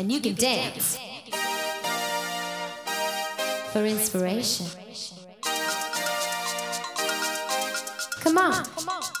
and you can dance for inspiration. Come on. Come on.